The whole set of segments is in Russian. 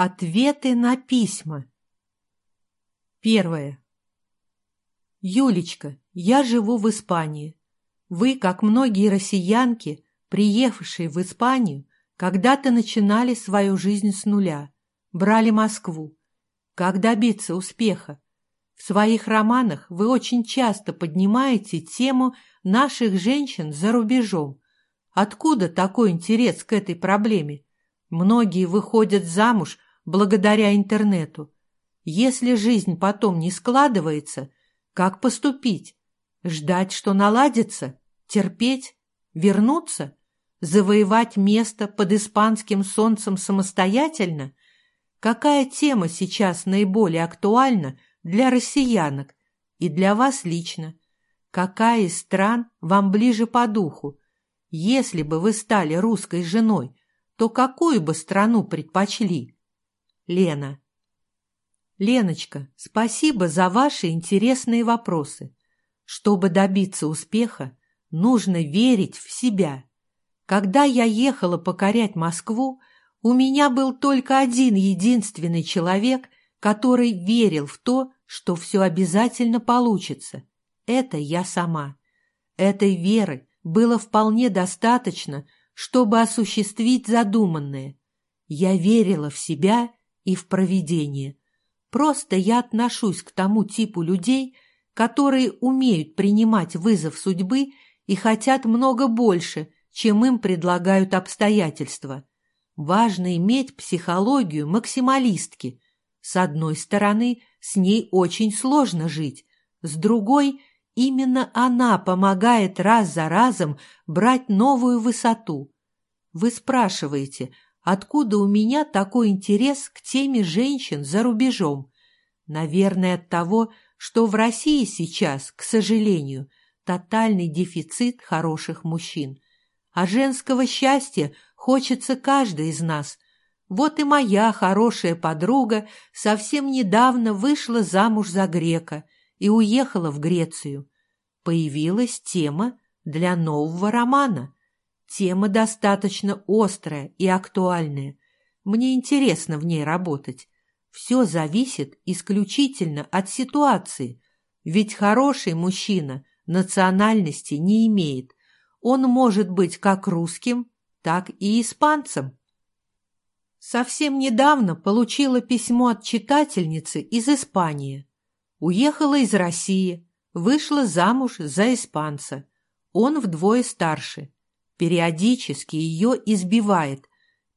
Ответы на письма. Первое. Юлечка, я живу в Испании. Вы, как многие россиянки, приехавшие в Испанию, когда-то начинали свою жизнь с нуля, брали Москву. Как добиться успеха? В своих романах вы очень часто поднимаете тему наших женщин за рубежом. Откуда такой интерес к этой проблеме? Многие выходят замуж благодаря интернету. Если жизнь потом не складывается, как поступить? Ждать, что наладится? Терпеть? Вернуться? Завоевать место под испанским солнцем самостоятельно? Какая тема сейчас наиболее актуальна для россиянок и для вас лично? Какая из стран вам ближе по духу? Если бы вы стали русской женой, то какую бы страну предпочли? Лена. Леночка, спасибо за ваши интересные вопросы. Чтобы добиться успеха, нужно верить в себя. Когда я ехала покорять Москву, у меня был только один единственный человек, который верил в то, что все обязательно получится. Это я сама. Этой веры было вполне достаточно, чтобы осуществить задуманное. Я верила в себя и в провидение. Просто я отношусь к тому типу людей, которые умеют принимать вызов судьбы и хотят много больше, чем им предлагают обстоятельства. Важно иметь психологию максималистки. С одной стороны, с ней очень сложно жить, с другой, именно она помогает раз за разом брать новую высоту. Вы спрашиваете, Откуда у меня такой интерес к теме женщин за рубежом? Наверное, от того, что в России сейчас, к сожалению, тотальный дефицит хороших мужчин. А женского счастья хочется каждый из нас. Вот и моя хорошая подруга совсем недавно вышла замуж за грека и уехала в Грецию. Появилась тема для нового романа – Тема достаточно острая и актуальная. Мне интересно в ней работать. Все зависит исключительно от ситуации. Ведь хороший мужчина национальности не имеет. Он может быть как русским, так и испанцем. Совсем недавно получила письмо от читательницы из Испании. Уехала из России, вышла замуж за испанца. Он вдвое старше периодически ее избивает.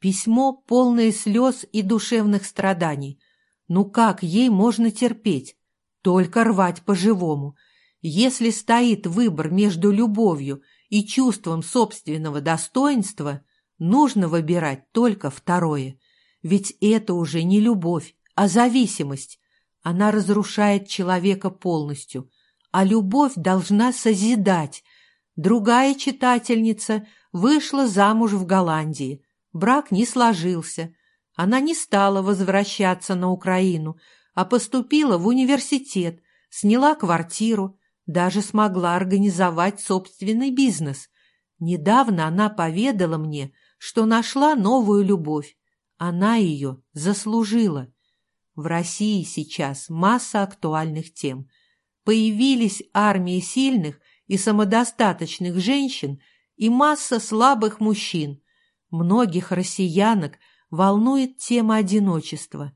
Письмо, полное слез и душевных страданий. Ну как ей можно терпеть? Только рвать по-живому. Если стоит выбор между любовью и чувством собственного достоинства, нужно выбирать только второе. Ведь это уже не любовь, а зависимость. Она разрушает человека полностью, а любовь должна созидать, Другая читательница вышла замуж в Голландии. Брак не сложился. Она не стала возвращаться на Украину, а поступила в университет, сняла квартиру, даже смогла организовать собственный бизнес. Недавно она поведала мне, что нашла новую любовь. Она ее заслужила. В России сейчас масса актуальных тем. Появились армии сильных и самодостаточных женщин и масса слабых мужчин. Многих россиянок волнует тема одиночества.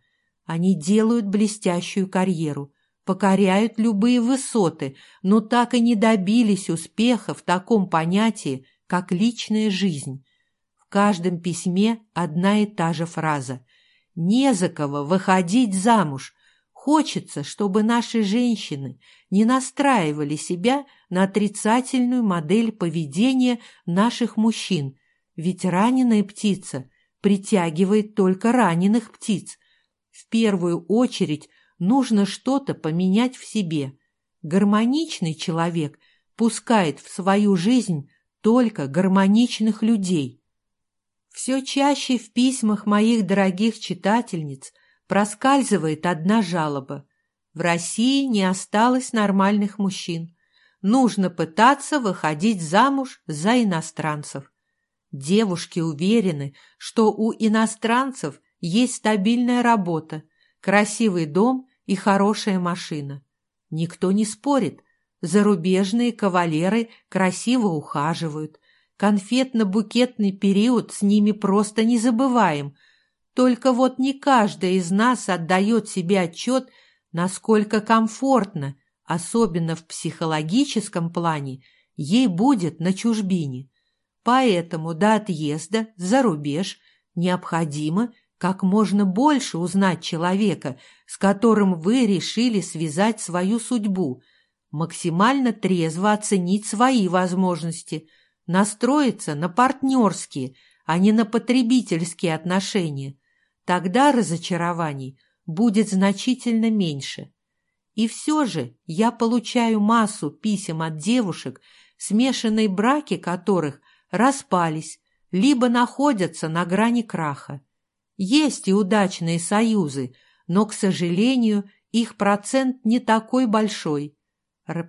Они делают блестящую карьеру, покоряют любые высоты, но так и не добились успеха в таком понятии, как личная жизнь. В каждом письме одна и та же фраза «Не за кого выходить замуж», Хочется, чтобы наши женщины не настраивали себя на отрицательную модель поведения наших мужчин, ведь раненая птица притягивает только раненых птиц. В первую очередь нужно что-то поменять в себе. Гармоничный человек пускает в свою жизнь только гармоничных людей. Все чаще в письмах моих дорогих читательниц – проскальзывает одна жалоба. В России не осталось нормальных мужчин. Нужно пытаться выходить замуж за иностранцев. Девушки уверены, что у иностранцев есть стабильная работа, красивый дом и хорошая машина. Никто не спорит, зарубежные кавалеры красиво ухаживают, конфетно-букетный период с ними просто не забываем. Только вот не каждая из нас отдает себе отчет, насколько комфортно, особенно в психологическом плане, ей будет на чужбине. Поэтому до отъезда за рубеж необходимо как можно больше узнать человека, с которым вы решили связать свою судьбу, максимально трезво оценить свои возможности, настроиться на партнерские, а не на потребительские отношения. Тогда разочарований будет значительно меньше. И все же я получаю массу писем от девушек, смешанные браки которых распались, либо находятся на грани краха. Есть и удачные союзы, но, к сожалению, их процент не такой большой.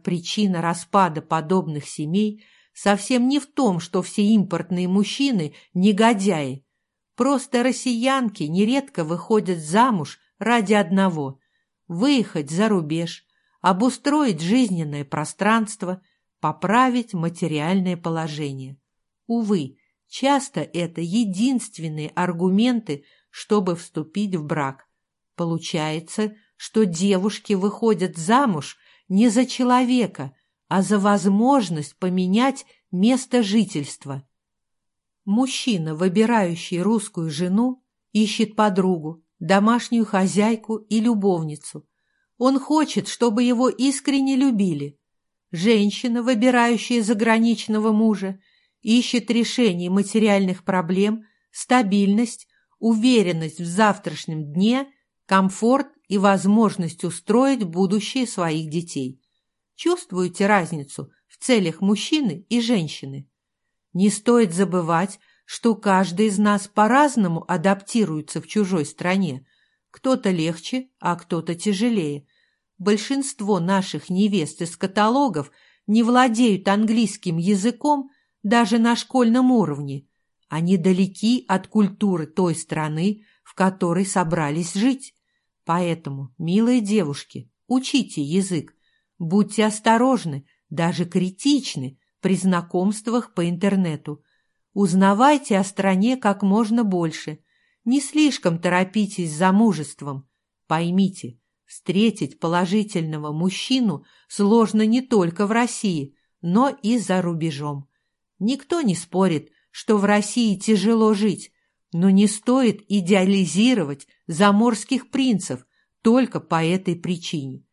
Причина распада подобных семей совсем не в том, что все импортные мужчины – негодяи. Просто россиянки нередко выходят замуж ради одного – выехать за рубеж, обустроить жизненное пространство, поправить материальное положение. Увы, часто это единственные аргументы, чтобы вступить в брак. Получается, что девушки выходят замуж не за человека, а за возможность поменять место жительства. Мужчина, выбирающий русскую жену, ищет подругу, домашнюю хозяйку и любовницу. Он хочет, чтобы его искренне любили. Женщина, выбирающая заграничного мужа, ищет решение материальных проблем, стабильность, уверенность в завтрашнем дне, комфорт и возможность устроить будущее своих детей. Чувствуете разницу в целях мужчины и женщины? Не стоит забывать, что каждый из нас по-разному адаптируется в чужой стране. Кто-то легче, а кто-то тяжелее. Большинство наших невест из каталогов не владеют английским языком даже на школьном уровне. Они далеки от культуры той страны, в которой собрались жить. Поэтому, милые девушки, учите язык, будьте осторожны, даже критичны при знакомствах по интернету. Узнавайте о стране как можно больше. Не слишком торопитесь с замужеством. Поймите, встретить положительного мужчину сложно не только в России, но и за рубежом. Никто не спорит, что в России тяжело жить, но не стоит идеализировать заморских принцев только по этой причине.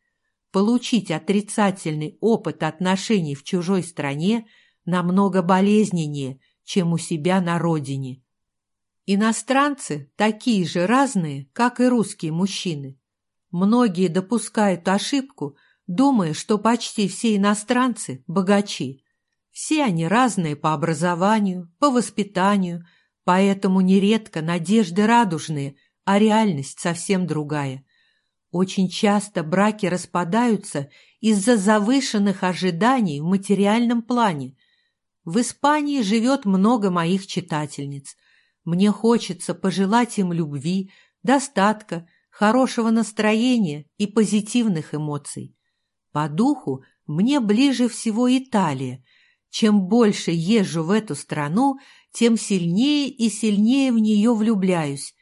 Получить отрицательный опыт отношений в чужой стране намного болезненнее, чем у себя на родине. Иностранцы такие же разные, как и русские мужчины. Многие допускают ошибку, думая, что почти все иностранцы – богачи. Все они разные по образованию, по воспитанию, поэтому нередко надежды радужные, а реальность совсем другая. Очень часто браки распадаются из-за завышенных ожиданий в материальном плане. В Испании живет много моих читательниц. Мне хочется пожелать им любви, достатка, хорошего настроения и позитивных эмоций. По духу мне ближе всего Италия – чем больше езжу в эту страну, тем сильнее и сильнее в нее влюбляюсь.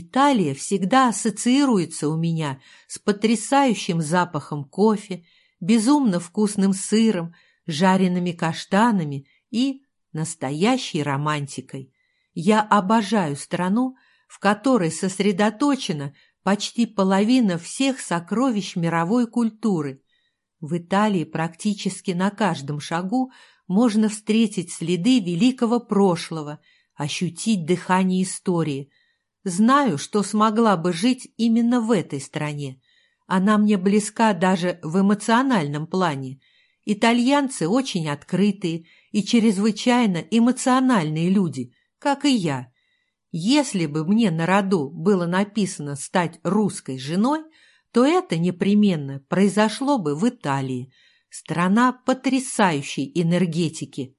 Италия всегда ассоциируется у меня с потрясающим запахом кофе, безумно вкусным сыром, жареными каштанами и настоящей романтикой. Я обожаю страну, в которой сосредоточена почти половина всех сокровищ мировой культуры. В Италии практически на каждом шагу можно встретить следы великого прошлого, ощутить дыхание истории. Знаю, что смогла бы жить именно в этой стране. Она мне близка даже в эмоциональном плане. Итальянцы очень открытые и чрезвычайно эмоциональные люди, как и я. Если бы мне на роду было написано стать русской женой, то это непременно произошло бы в Италии – Страна потрясающей энергетики.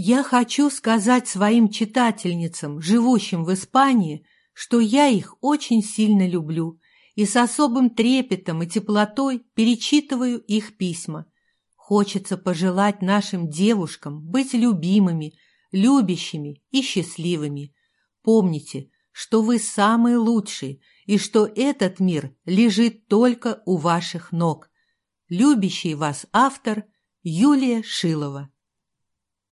Я хочу сказать своим читательницам, живущим в Испании, что я их очень сильно люблю и с особым трепетом и теплотой перечитываю их письма. Хочется пожелать нашим девушкам быть любимыми, любящими и счастливыми. Помните, что вы самые лучшие и что этот мир лежит только у ваших ног. Любящий вас автор Юлия Шилова